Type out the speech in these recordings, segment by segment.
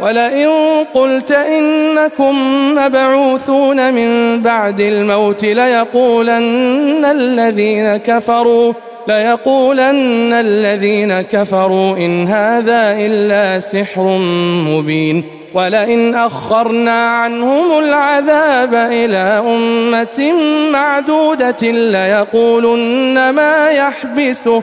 ولئن قلت إنكم مبعوثون من بعد الموت ليقولن الذين كفروا ليقولن الذين كفروا إن هذا إلا سحر مبين. ولئن أخرنا عنهم العذاب إلى أمة معدودة ليقولن ما يحبسه.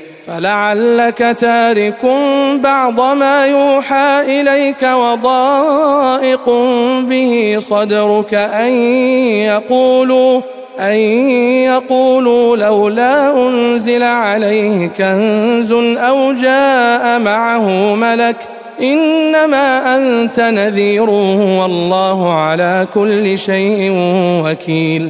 فلعلك تارك بعض ما يوحى إليك وضائق به صدرك أن يقولوا أن يقولوا لولا أنزل عليه كنز أو جاء معه ملك إنما أنت نذير والله على كل شيء وكيل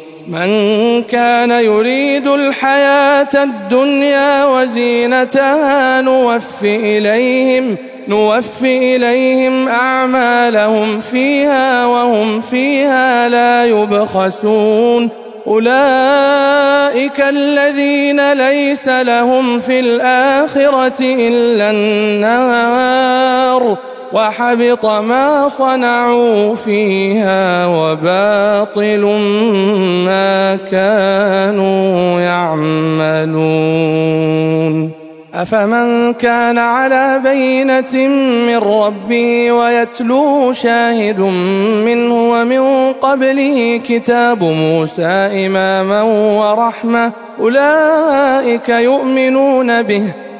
من كان يريد الحياة الدنيا وزينتها نوف إليهم نوف إليهم أعمالهم فيها وهم فيها لا يبخسون. أولئك الذين ليس لهم في الآخرة إلا النار. وحبط ما صنعوا فيها وباطل ما كانوا يعملون. أفمن كان على بينة من ربه ويتلوه شاهد منه ومن قبله كتاب موسى إماما ورحمة أولئك يؤمنون به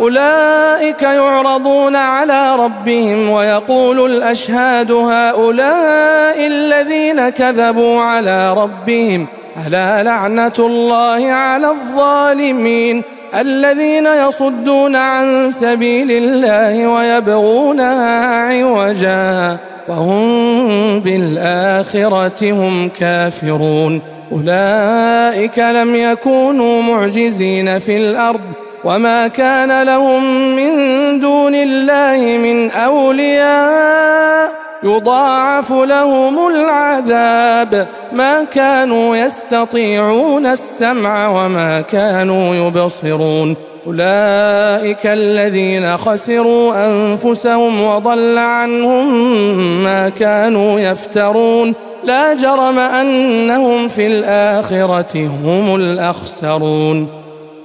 أولئك يعرضون على ربهم ويقول الأشهاد هؤلاء الذين كذبوا على ربهم ألا لعنة الله على الظالمين الذين يصدون عن سبيل الله ويبغونها عوجا وهم بالآخرة هم كافرون أولئك لم يكونوا معجزين في الأرض وما كان لهم من دون الله من أولياء يضاعف لهم العذاب ما كانوا يستطيعون السمع وما كانوا يبصرون أولئك الذين خسروا أنفسهم وضل عنهم ما كانوا يفترون لا جرم أنهم في الآخرة هم الأخسرون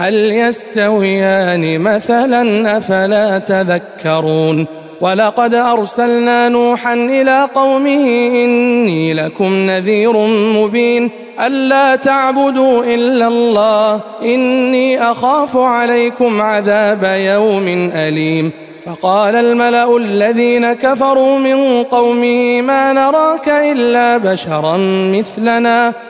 هل يستويان مثلا أفلا تذكرون؟ ولقد أرسلنا نوحا إلى قومه إني لكم نذير مبين. ألا تعبدوا إلا الله إني أخاف عليكم عذاب يوم أليم. فقال الملأ الذين كفروا من قومه ما نراك إلا بشرا مثلنا.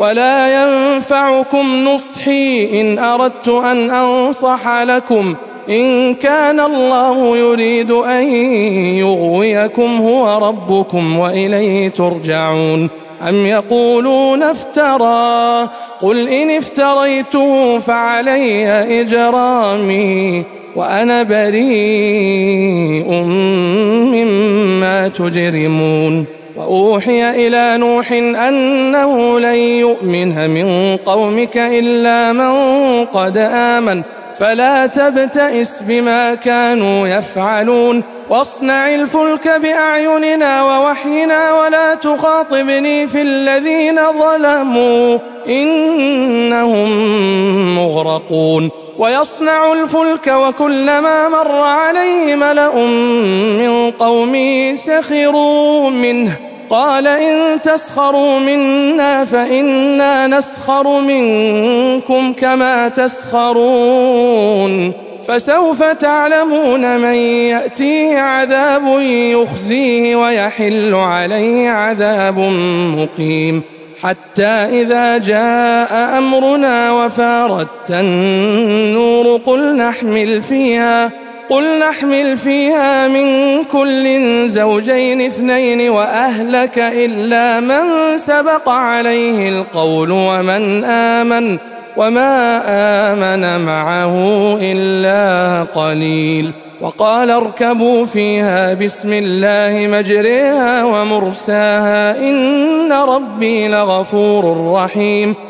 ولا ينفعكم نصحي إن أردت أن أنصح لكم إن كان الله يريد أن يغويكم هو ربكم وإليه ترجعون أم يقولون افترى قل إن افتريته فعلي إجرامي وأنا بريء مما تجرمون وأوحي إلى نوح أنه لن يؤمن من قومك إلا من قد آمن فلا تبتئس بما كانوا يفعلون. واصنع الفلك بأعيننا ووحينا ولا تخاطبني في الذين ظلموا إنهم مغرقون. ويصنع الفلك وكلما مر عليه ملأ من قومه سخروا منه. قال إن تسخروا منا فإنا نسخر منكم كما تسخرون فسوف تعلمون من يأتيه عذاب يخزيه ويحل عليه عذاب مقيم حتى إذا جاء أمرنا وفاردت النور قل نحمل فيها قل نحمل فيها من كل زوجين اثنين وأهلك إلا من سبق عليه القول ومن آمن وما آمن معه إلا قليل وقال اركبوا فيها بسم الله مجريها ومرساها إن ربي لغفور رحيم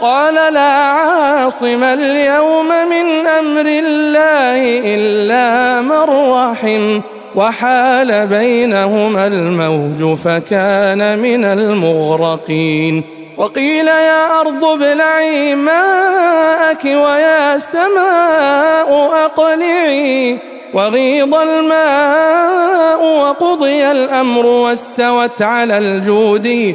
قال لا عاصم اليوم من أمر الله إلا من رحم وحال بينهما الموج فكان من المغرقين وقيل يا أرض ابلعي ماءك ويا سماء أقلعي وغيض الماء وقضي الأمر واستوت على الجود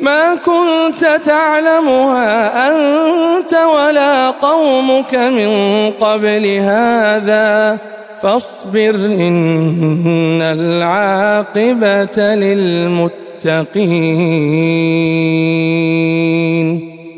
ما كنت تعلمها أنت ولا قومك من قبل هذا فاصبر إن العاقبة للمتقين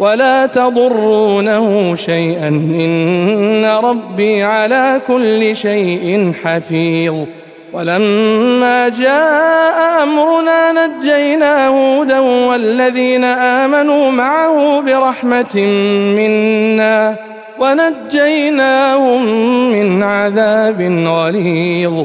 ولا تضرونه شيئا. إن ربي على كل شيء حفيظ. ولما جاء أمرنا نجينا هودا والذين آمنوا معه برحمة منا ونجيناهم من عذاب غليظ.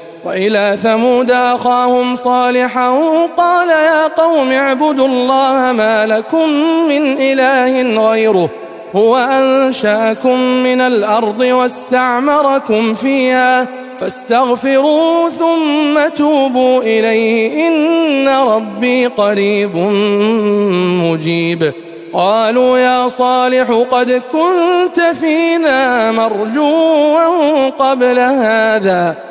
وإلى ثمود أخاهم صالحا قال يا قوم اعبدوا الله ما لكم من إله غيره هو أنشأكم من الأرض واستعمركم فيها فاستغفروا ثم توبوا إليه إن ربي قريب مجيب قالوا يا صالح قد كنت فينا مرجوا قبل هذا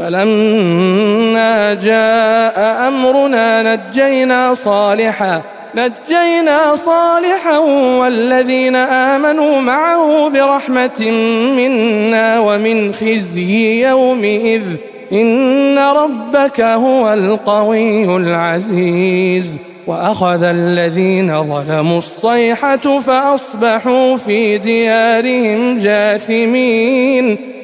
فلما جاء أمرنا نجينا صالحا نجينا صالحا والذين آمنوا معه برحمة منا ومن خزي يومئذ. إن ربك هو القوي العزيز. وأخذ الذين ظلموا الصيحة فأصبحوا في ديارهم جاثمين.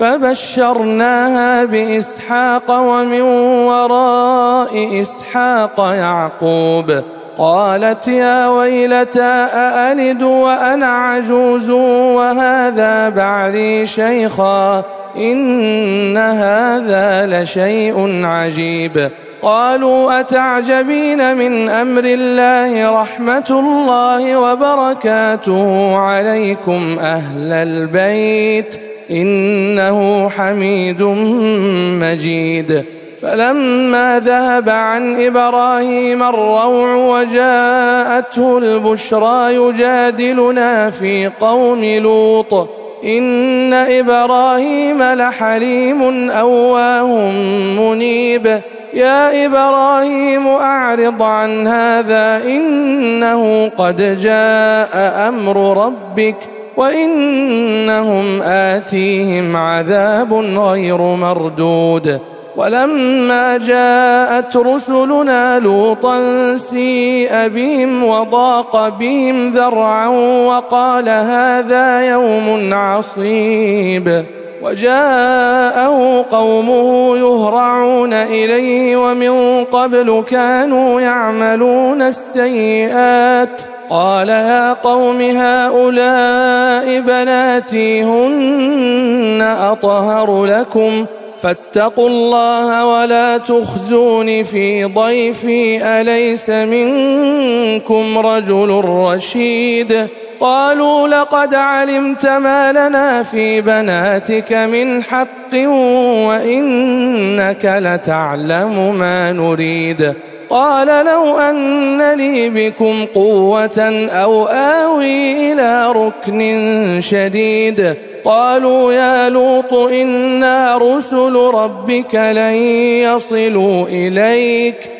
فبشرناها بإسحاق ومن وراء إسحاق يعقوب. قالت يا ويلتى أألد وأنا عجوز وهذا بعلي شيخا إن هذا لشيء عجيب. قالوا أتعجبين من أمر الله رحمة الله وبركاته عليكم أهل البيت؟ إنه حميد مجيد. فلما ذهب عن إبراهيم الروع وجاءته البشرى يجادلنا في قوم لوط. إن إبراهيم لحليم أواه منيب. يا إبراهيم أعرض عن هذا إنه قد جاء أمر ربك. وإنهم آتيهم عذاب غير مردود. ولما جاءت رسلنا لوطا سيء بهم وضاق بهم ذرعا وقال هذا يوم عصيب. وجاءه قومه يهرعون إليه ومن قبل كانوا يعملون السيئات قال يا قوم هؤلاء بناتي هن أطهر لكم فاتقوا الله ولا تخزون في ضيفي أليس منكم رجل رشيد قالوا لقد علمت ما لنا في بناتك من حق وإنك لتعلم ما نريد. قال لو أن لي بكم قوة أو آوي إلى ركن شديد. قالوا يا لوط إنا رسل ربك لن يصلوا إليك.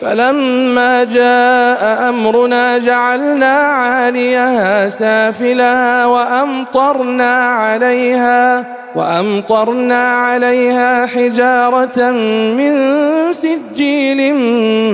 فلما جاء أمرنا جعلنا عاليها سافلها وأمطرنا عليها وأمطرنا عليها حجارة من سجيل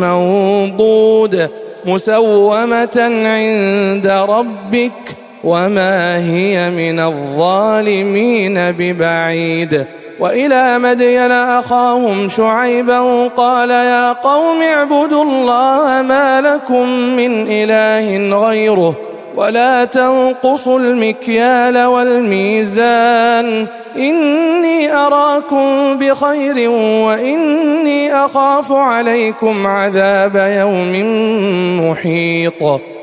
منضود مسومة عند ربك وما هي من الظالمين ببعيد وإلى مدين أخاهم شعيبا قال يا قوم اعبدوا الله ما لكم من إله غيره ولا تنقصوا المكيال والميزان إني أراكم بخير وإني أخاف عليكم عذاب يوم محيط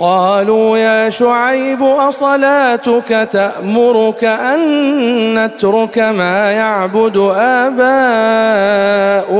قالوا يا شعيب أصلاتك تأمرك أن نترك ما يعبد آباؤنا؟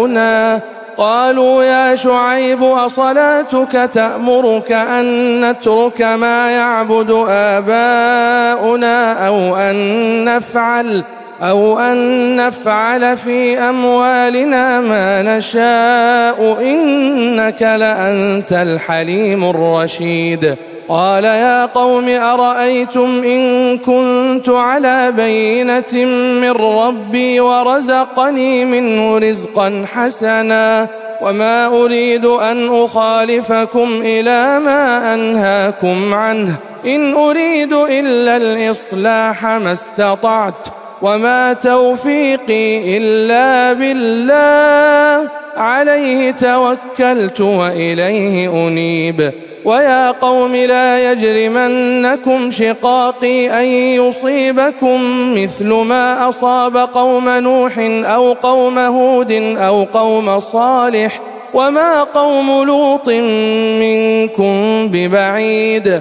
قالوا يا شعيب أصلاتك تأمرك أن نترك ما يعبد آباؤنا أو أن نفعل أو أن نفعل في أموالنا ما نشاء إنك لأنت الحليم الرشيد. قال يا قوم أرأيتم إن كنت على بينة من ربي ورزقني منه رزقا حسنا وما أريد أن أخالفكم إلى ما أنهاكم عنه. إن أريد إلا الإصلاح ما استطعت. وما توفيقي إلا بالله. عليه توكلت وإليه أنيب. ويا قوم لا يجرمنكم شقاقي أن يصيبكم مثل ما أصاب قوم نوح أو قوم هود أو قوم صالح. وما قوم لوط منكم ببعيد.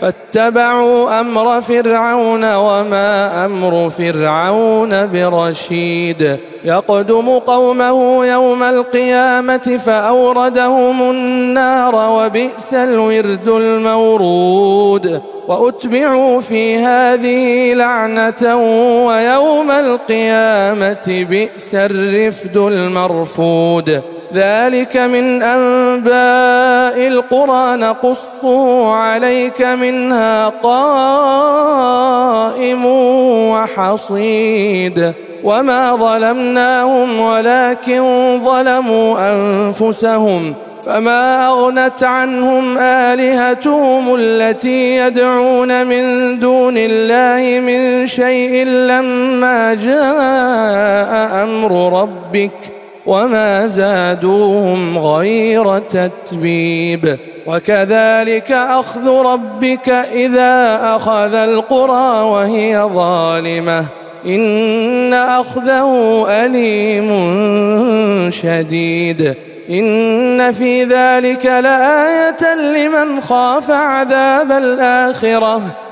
فاتبعوا أمر فرعون وما أمر فرعون برشيد. يقدم قومه يوم القيامة فأوردهم النار وبئس الورد المورود. وأتبعوا في هذه لعنة ويوم القيامة بئس الرفد المرفود. ذلك من أنباء القرى نقصه عليك منها قائم وحصيد وما ظلمناهم ولكن ظلموا أنفسهم فما أغنت عنهم آلهتهم التي يدعون من دون الله من شيء لما جاء أمر ربك وما زادوهم غير تتبيب وكذلك أخذ ربك إذا أخذ القرى وهي ظالمة إن أخذه أليم شديد إن في ذلك لآية لمن خاف عذاب الآخرة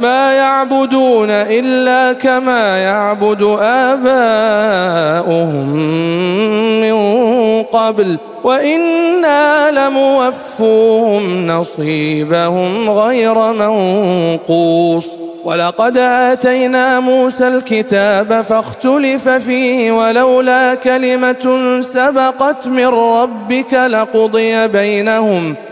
ما يعبدون إلا كما يعبد آباؤهم من قبل وإنا لموفوهم نصيبهم غير منقوص ولقد آتينا موسى الكتاب فاختلف فيه ولولا كلمة سبقت من ربك لقضي بينهم ۖ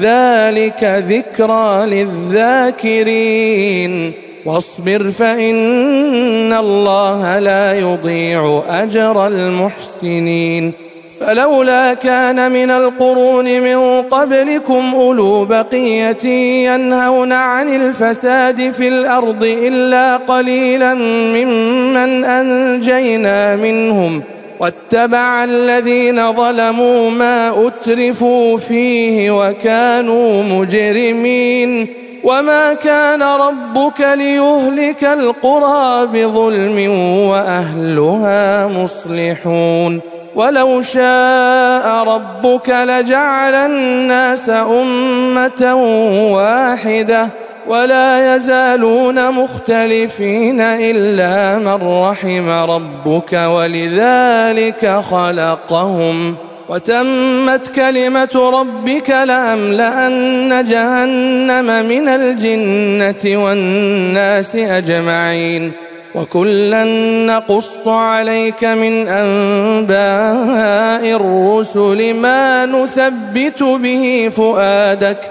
ذلك ذكرى للذاكرين. واصبر فإن الله لا يضيع أجر المحسنين. فلولا كان من القرون من قبلكم أولو بقية ينهون عن الفساد في الأرض إلا قليلا ممن أنجينا منهم ۖ. واتبع الذين ظلموا ما أترفوا فيه وكانوا مجرمين وما كان ربك ليهلك القرى بظلم وأهلها مصلحون ولو شاء ربك لجعل الناس أمة واحدة ولا يزالون مختلفين إلا من رحم ربك ولذلك خلقهم وتمت كلمة ربك لأملأن جهنم من الجنة والناس أجمعين وكلا نقص عليك من أنباء الرسل ما نثبت به فؤادك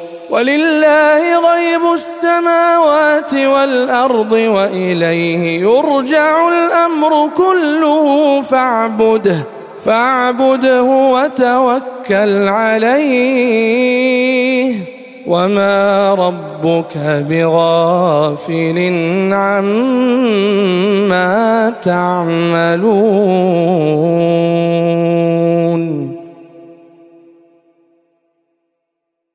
ولله غيب السماوات والأرض وإليه يرجع الأمر كله فاعبده فاعبده وتوكل عليه. وما ربك بغافل عما تعملون.